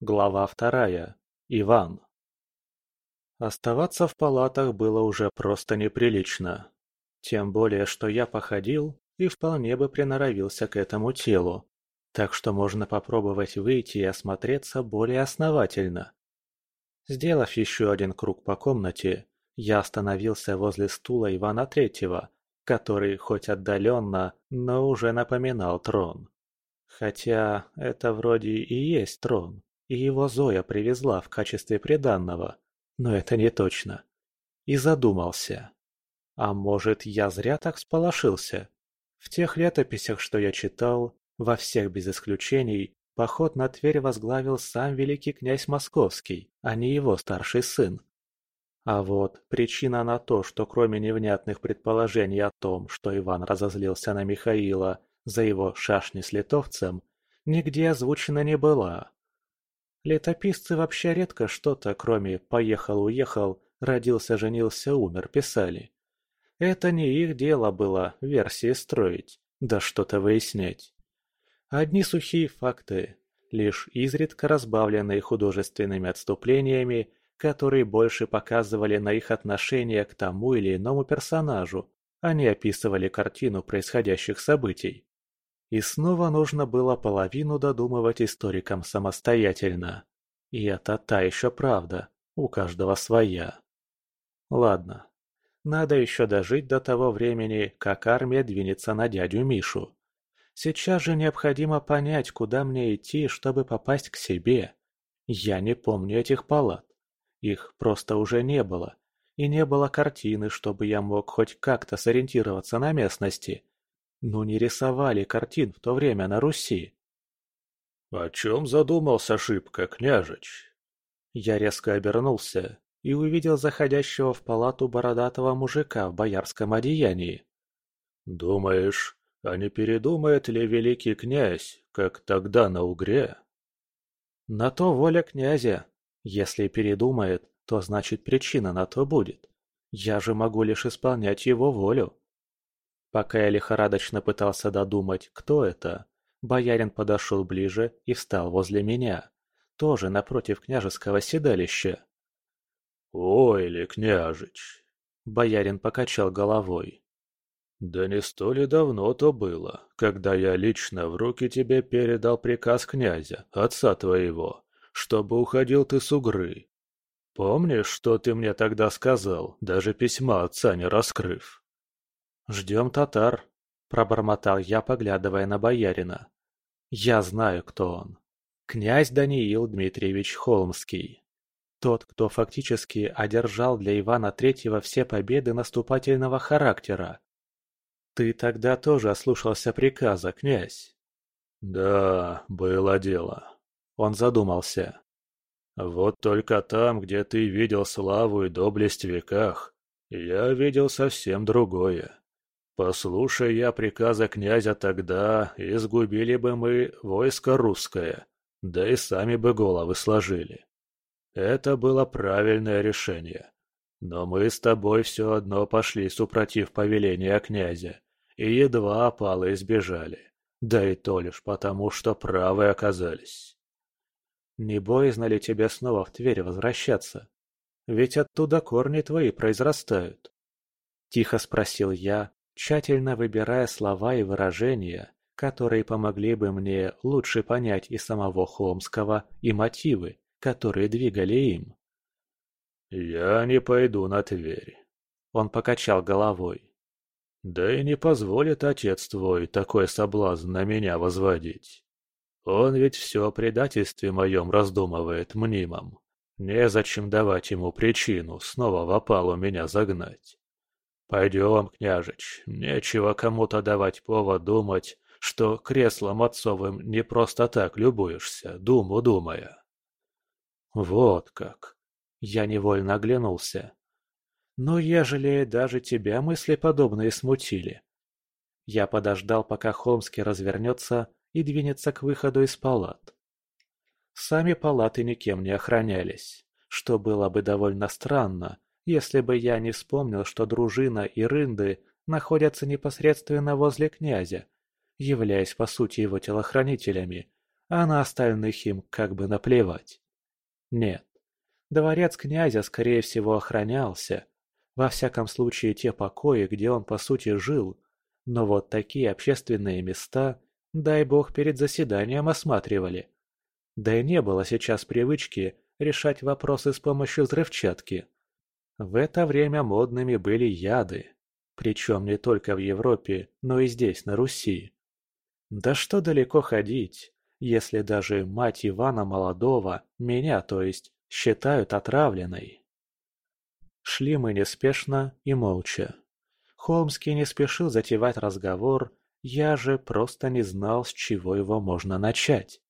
Глава вторая. Иван. Оставаться в палатах было уже просто неприлично. Тем более, что я походил и вполне бы приноровился к этому телу. Так что можно попробовать выйти и осмотреться более основательно. Сделав еще один круг по комнате, я остановился возле стула Ивана Третьего, который хоть отдаленно, но уже напоминал трон. Хотя это вроде и есть трон и его Зоя привезла в качестве приданного, но это не точно. И задумался. А может, я зря так всполошился? В тех летописях, что я читал, во всех без исключений, поход на Тверь возглавил сам великий князь Московский, а не его старший сын. А вот причина на то, что кроме невнятных предположений о том, что Иван разозлился на Михаила за его шашни с литовцем, нигде озвучена не была. Летописцы вообще редко что-то, кроме «поехал-уехал», «родился-женился, умер» писали. Это не их дело было версии строить, да что-то выяснять. Одни сухие факты, лишь изредка разбавленные художественными отступлениями, которые больше показывали на их отношение к тому или иному персонажу, а не описывали картину происходящих событий. И снова нужно было половину додумывать историкам самостоятельно. И это та еще правда, у каждого своя. Ладно, надо еще дожить до того времени, как армия двинется на дядю Мишу. Сейчас же необходимо понять, куда мне идти, чтобы попасть к себе. Я не помню этих палат. Их просто уже не было. И не было картины, чтобы я мог хоть как-то сориентироваться на местности. Ну не рисовали картин в то время на Руси. «О чем задумался шибко, княжич?» Я резко обернулся и увидел заходящего в палату бородатого мужика в боярском одеянии. «Думаешь, а не передумает ли великий князь, как тогда на Угре?» «На то воля князя. Если передумает, то значит причина на то будет. Я же могу лишь исполнять его волю». Пока я лихорадочно пытался додумать, кто это, боярин подошел ближе и встал возле меня, тоже напротив княжеского седалища. «Ой ли, княжич!» — боярин покачал головой. «Да не столь давно то было, когда я лично в руки тебе передал приказ князя, отца твоего, чтобы уходил ты с угры. Помнишь, что ты мне тогда сказал, даже письма отца не раскрыв?» «Ждем татар», – пробормотал я, поглядывая на боярина. «Я знаю, кто он. Князь Даниил Дмитриевич Холмский. Тот, кто фактически одержал для Ивана Третьего все победы наступательного характера. Ты тогда тоже ослушался приказа, князь?» «Да, было дело». Он задумался. «Вот только там, где ты видел славу и доблесть в веках, я видел совсем другое. Послушай я приказа князя тогда, изгубили бы мы войско русское, да и сами бы головы сложили. Это было правильное решение. Но мы с тобой все одно пошли супротив повеления князя, и едва опалы избежали. Да и то лишь потому, что правы оказались. Не боязно ли тебе снова в Тверь возвращаться? Ведь оттуда корни твои произрастают. Тихо спросил я, тщательно выбирая слова и выражения, которые помогли бы мне лучше понять и самого Холмского, и мотивы, которые двигали им. «Я не пойду на Тверь», — он покачал головой. «Да и не позволит отец твой такой соблазн на меня возводить. Он ведь все о предательстве моем раздумывает мнимом. Незачем давать ему причину снова в опалу меня загнать. «Пойдем, княжич, нечего кому-то давать повод думать, что креслом отцовым не просто так любуешься, думу думая». «Вот как!» Я невольно оглянулся. «Ну, ежели даже тебя мысли подобные смутили». Я подождал, пока Холмский развернется и двинется к выходу из палат. Сами палаты никем не охранялись, что было бы довольно странно, если бы я не вспомнил, что дружина и рынды находятся непосредственно возле князя, являясь по сути его телохранителями, а на остальных им как бы наплевать. Нет, дворец князя, скорее всего, охранялся. Во всяком случае, те покои, где он по сути жил. Но вот такие общественные места, дай бог, перед заседанием осматривали. Да и не было сейчас привычки решать вопросы с помощью взрывчатки. В это время модными были яды. Причем не только в Европе, но и здесь, на Руси. Да что далеко ходить, если даже мать Ивана Молодого, меня, то есть, считают отравленной. Шли мы неспешно и молча. Холмский не спешил затевать разговор, я же просто не знал, с чего его можно начать.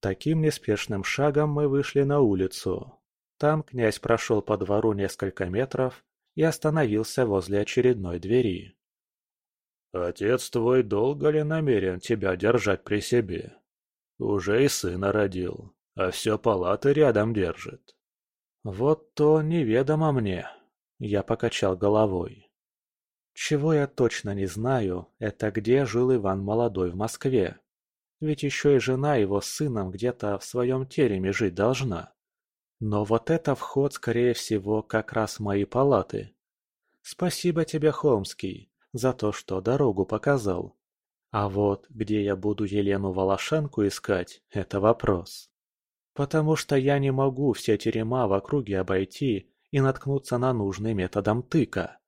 Таким неспешным шагом мы вышли на улицу. Там князь прошел по двору несколько метров и остановился возле очередной двери. «Отец твой долго ли намерен тебя держать при себе? Уже и сына родил, а все палаты рядом держит». «Вот то неведомо мне», — я покачал головой. «Чего я точно не знаю, это где жил Иван Молодой в Москве. Ведь еще и жена его с сыном где-то в своем тереме жить должна. Но вот это вход, скорее всего, как раз в мои палаты. Спасибо тебе, Холмский, за то, что дорогу показал. А вот где я буду Елену Волошенку искать, это вопрос. Потому что я не могу все терема в округе обойти и наткнуться на нужный методом тыка.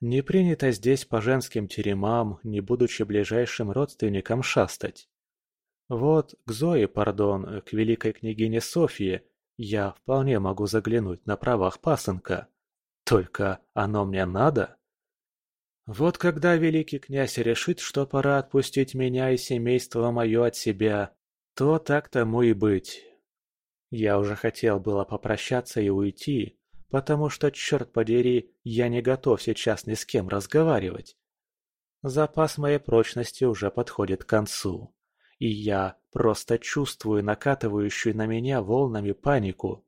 Не принято здесь по женским теремам, не будучи ближайшим родственникам шастать. Вот к Зое, пардон, к великой княгине Софье я вполне могу заглянуть на правах пасынка. Только оно мне надо? Вот когда великий князь решит, что пора отпустить меня и семейство мое от себя, то так тому и быть. Я уже хотел было попрощаться и уйти, потому что, черт подери, я не готов сейчас ни с кем разговаривать. Запас моей прочности уже подходит к концу и я просто чувствую накатывающую на меня волнами панику.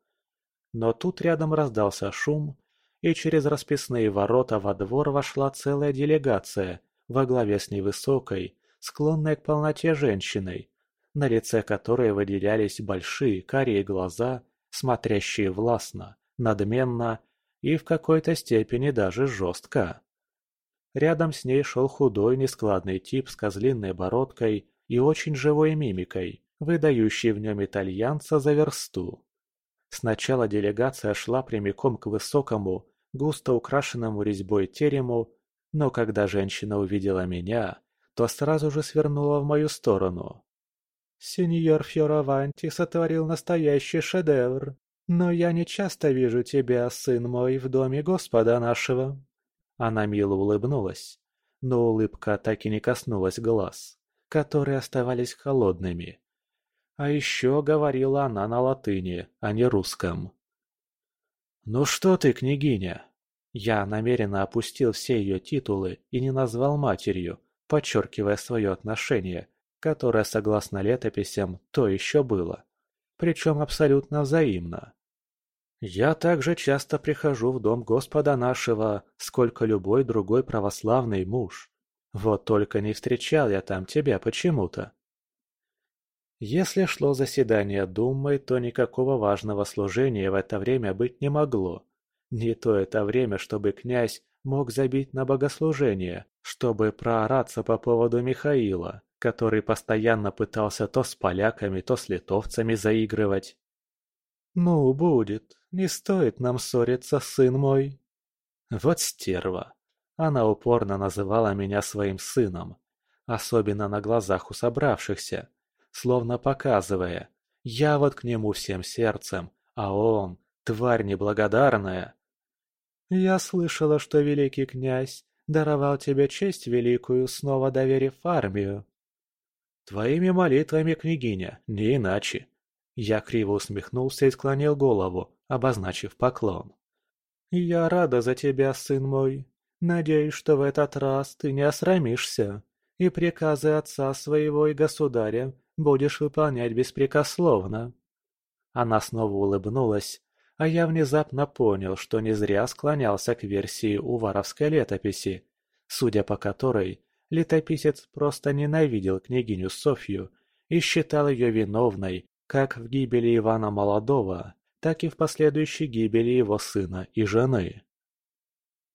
Но тут рядом раздался шум, и через расписные ворота во двор вошла целая делегация во главе с невысокой, склонной к полноте женщиной, на лице которой выделялись большие карие глаза, смотрящие властно, надменно и в какой-то степени даже жестко. Рядом с ней шел худой нескладный тип с козлиной бородкой и очень живой мимикой, выдающей в нем итальянца за версту. Сначала делегация шла прямиком к высокому, густо украшенному резьбой терему, но когда женщина увидела меня, то сразу же свернула в мою сторону. «Сеньор Фьораванти сотворил настоящий шедевр, но я не часто вижу тебя, сын мой, в доме Господа нашего». Она мило улыбнулась, но улыбка так и не коснулась глаз которые оставались холодными. А еще говорила она на латыни, а не русском. «Ну что ты, княгиня?» Я намеренно опустил все ее титулы и не назвал матерью, подчеркивая свое отношение, которое, согласно летописям, то еще было. Причем абсолютно взаимно. Я также часто прихожу в дом Господа нашего, сколько любой другой православный муж. Вот только не встречал я там тебя почему-то. Если шло заседание Думы, то никакого важного служения в это время быть не могло. Не то это время, чтобы князь мог забить на богослужение, чтобы проораться по поводу Михаила, который постоянно пытался то с поляками, то с литовцами заигрывать. «Ну, будет. Не стоит нам ссориться, сын мой». Вот стерва. Она упорно называла меня своим сыном, особенно на глазах у собравшихся, словно показывая, я вот к нему всем сердцем, а он, тварь неблагодарная. Я слышала, что великий князь даровал тебе честь великую, снова доверив армию. Твоими молитвами, княгиня, не иначе. Я криво усмехнулся и склонил голову, обозначив поклон. «Я рада за тебя, сын мой. Надеюсь, что в этот раз ты не осрамишься, и приказы отца своего и государя будешь выполнять беспрекословно». Она снова улыбнулась, а я внезапно понял, что не зря склонялся к версии уваровской летописи, судя по которой летописец просто ненавидел княгиню Софью и считал ее виновной как в гибели Ивана Молодого, так и в последующей гибели его сына и жены.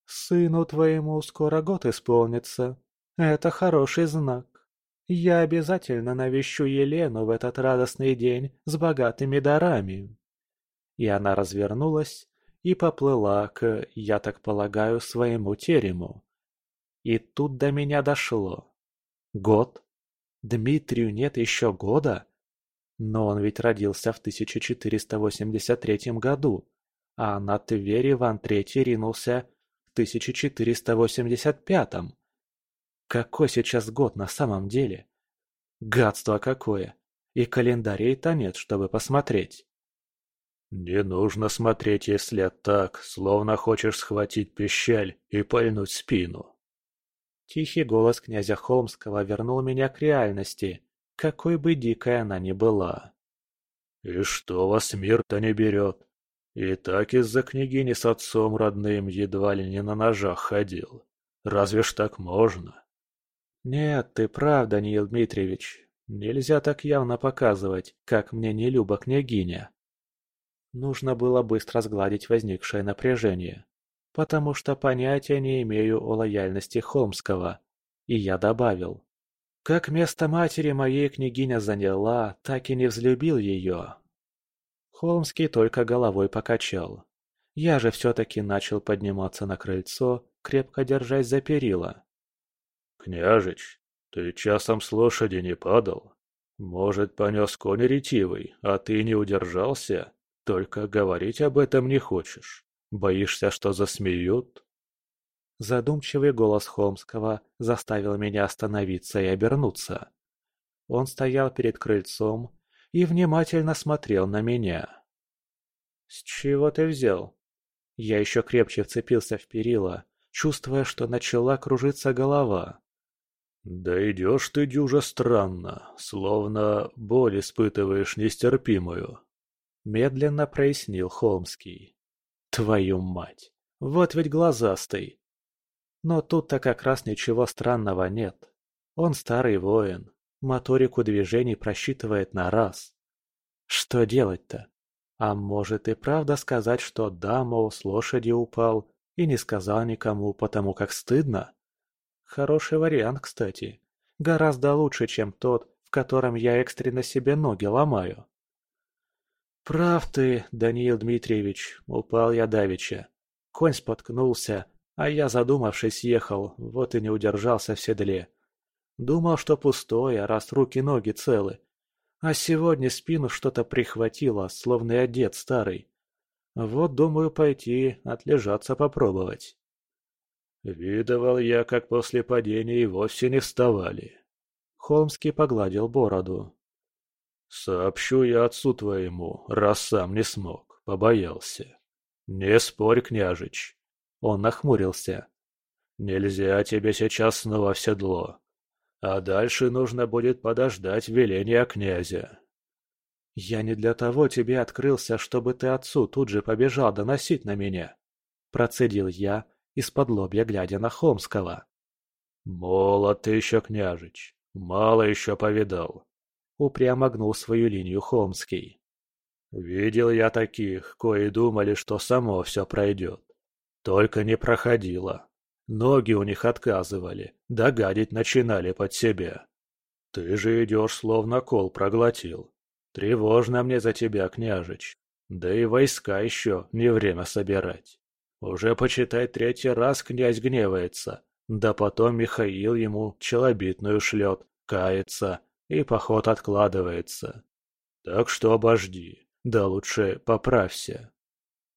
«Сыну твоему скоро год исполнится. Это хороший знак. Я обязательно навещу Елену в этот радостный день с богатыми дарами». И она развернулась и поплыла к, я так полагаю, своему терему. И тут до меня дошло. Год? Дмитрию нет еще года? Но он ведь родился в 1483 году, а на Тверь Иван III ринулся в 1485. Какой сейчас год на самом деле? Гадство какое! И календарей-то нет, чтобы посмотреть. «Не нужно смотреть, если так, словно хочешь схватить пищаль и пальнуть спину». Тихий голос князя Холмского вернул меня к реальности, какой бы дикой она ни была. «И что вас мир-то не берет? И так из-за княгини с отцом родным едва ли не на ножах ходил. Разве ж так можно?» «Нет, ты прав, Даниил Дмитриевич. Нельзя так явно показывать, как мне не люба княгиня». Нужно было быстро сгладить возникшее напряжение, потому что понятия не имею о лояльности Холмского. И я добавил. Как место матери моей княгиня заняла, так и не взлюбил ее. Холмский только головой покачал. Я же все-таки начал подниматься на крыльцо, крепко держась за перила. «Княжич, ты часом с лошади не падал? Может, понес конь ретивый, а ты не удержался?» Только говорить об этом не хочешь. Боишься, что засмеют?» Задумчивый голос Холмского заставил меня остановиться и обернуться. Он стоял перед крыльцом и внимательно смотрел на меня. «С чего ты взял?» Я еще крепче вцепился в перила, чувствуя, что начала кружиться голова. «Да идешь ты дюжа странно, словно боль испытываешь нестерпимую», Медленно прояснил Холмский. Твою мать! Вот ведь глазастый! Но тут-то как раз ничего странного нет. Он старый воин, моторику движений просчитывает на раз. Что делать-то? А может и правда сказать, что да, мол, с лошади упал и не сказал никому, потому как стыдно? Хороший вариант, кстати. Гораздо лучше, чем тот, в котором я экстренно себе ноги ломаю. «Прав ты, Даниил Дмитриевич, упал я давеча. Конь споткнулся, а я, задумавшись, ехал, вот и не удержался в седле. Думал, что пустое, раз руки-ноги целы. А сегодня спину что-то прихватило, словно и одет старый. Вот думаю пойти отлежаться попробовать». «Видывал я, как после падения и вовсе не вставали». Холмский погладил бороду. «Сообщу я отцу твоему, раз сам не смог, побоялся. Не спорь, княжич!» Он нахмурился. «Нельзя тебе сейчас снова в седло. А дальше нужно будет подождать веления князя». «Я не для того тебе открылся, чтобы ты отцу тут же побежал доносить на меня», процедил я, из-под лобья глядя на Хомского. «Молод ты еще, княжич, мало еще повидал. Упрямо гнул свою линию Холмский. «Видел я таких, кои думали, что само все пройдет. Только не проходило. Ноги у них отказывали, да гадить начинали под себя. Ты же идешь, словно кол проглотил. Тревожно мне за тебя, княжич. Да и войска еще не время собирать. Уже, почитай, третий раз князь гневается. Да потом Михаил ему челобитную шлет, кается, и поход откладывается. Так что обожди, да лучше поправься.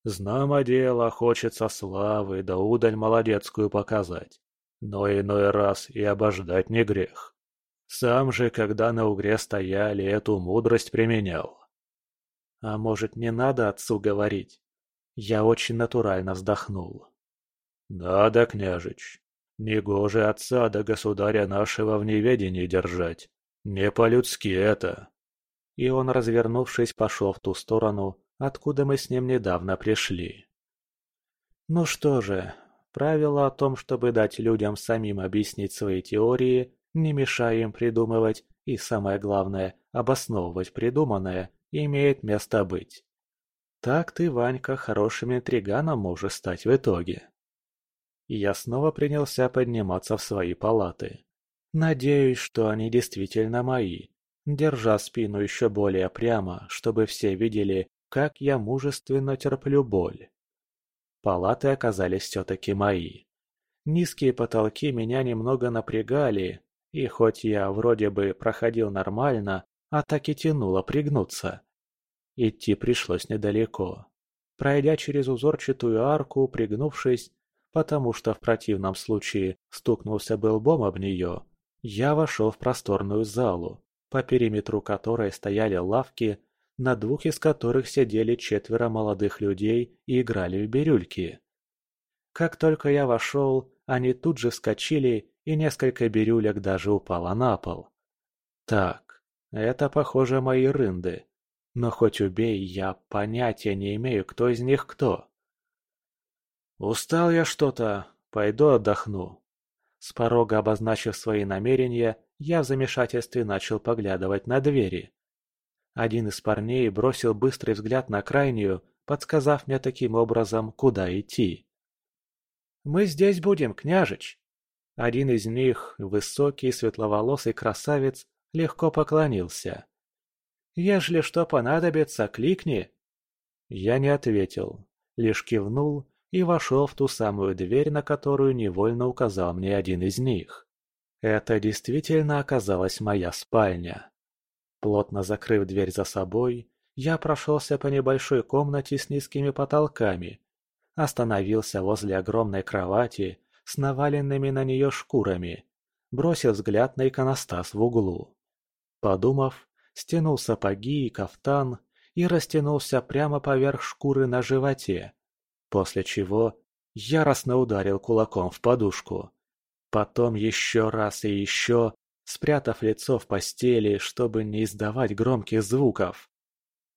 Знамо дело, хочется славы да удаль молодецкую показать, но иной раз и обождать не грех. Сам же, когда на угре стояли, эту мудрость применял. А может, не надо отцу говорить? Я очень натурально вздохнул. Надо, княжич. Негоже отца да государя нашего в неведении держать. «Не по-людски это!» И он, развернувшись, пошел в ту сторону, откуда мы с ним недавно пришли. Ну что же, правило о том, чтобы дать людям самим объяснить свои теории, не мешая им придумывать и, самое главное, обосновывать придуманное имеет место быть. Так ты, Ванька, хорошим интриганом можешь стать в итоге. И я снова принялся подниматься в свои палаты. Надеюсь, что они действительно мои, держа спину еще более прямо, чтобы все видели, как я мужественно терплю боль. Палаты оказались все-таки мои. Низкие потолки меня немного напрягали, и хоть я вроде бы проходил нормально, а так и тянуло пригнуться. Идти пришлось недалеко. Пройдя через узорчатую арку, пригнувшись, потому что в противном случае стукнулся бы лбом об нее, я вошел в просторную залу, по периметру которой стояли лавки, на двух из которых сидели четверо молодых людей и играли в бирюльки. Как только я вошел, они тут же вскочили, и несколько бирюлек даже упало на пол. Так, это, похоже, мои рынды. Но хоть убей, я понятия не имею, кто из них кто. Устал я что-то, пойду отдохну. С порога обозначив свои намерения, я в замешательстве начал поглядывать на двери. Один из парней бросил быстрый взгляд на крайнюю, подсказав мне таким образом, куда идти. «Мы здесь будем, княжич!» Один из них, высокий светловолосый красавец, легко поклонился. «Ежели что понадобится, кликни!» Я не ответил, лишь кивнул и вошел в ту самую дверь, на которую невольно указал мне один из них. Это действительно оказалась моя спальня. Плотно закрыв дверь за собой, я прошелся по небольшой комнате с низкими потолками, остановился возле огромной кровати с наваленными на нее шкурами, бросил взгляд на иконостас в углу. Подумав, стянул сапоги и кафтан и растянулся прямо поверх шкуры на животе, после чего яростно ударил кулаком в подушку. Потом еще раз и еще, спрятав лицо в постели, чтобы не издавать громких звуков.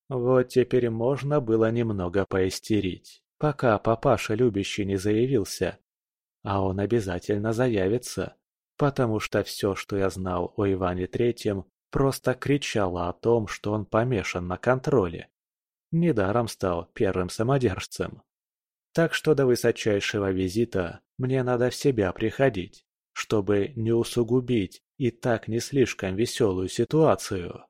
Вот теперь можно было немного поистерить, пока папаша любящий не заявился. А он обязательно заявится, потому что все, что я знал о Иване Третьем, просто кричало о том, что он помешан на контроле. Недаром стал первым самодержцем. Так что до высочайшего визита мне надо в себя приходить, чтобы не усугубить и так не слишком веселую ситуацию.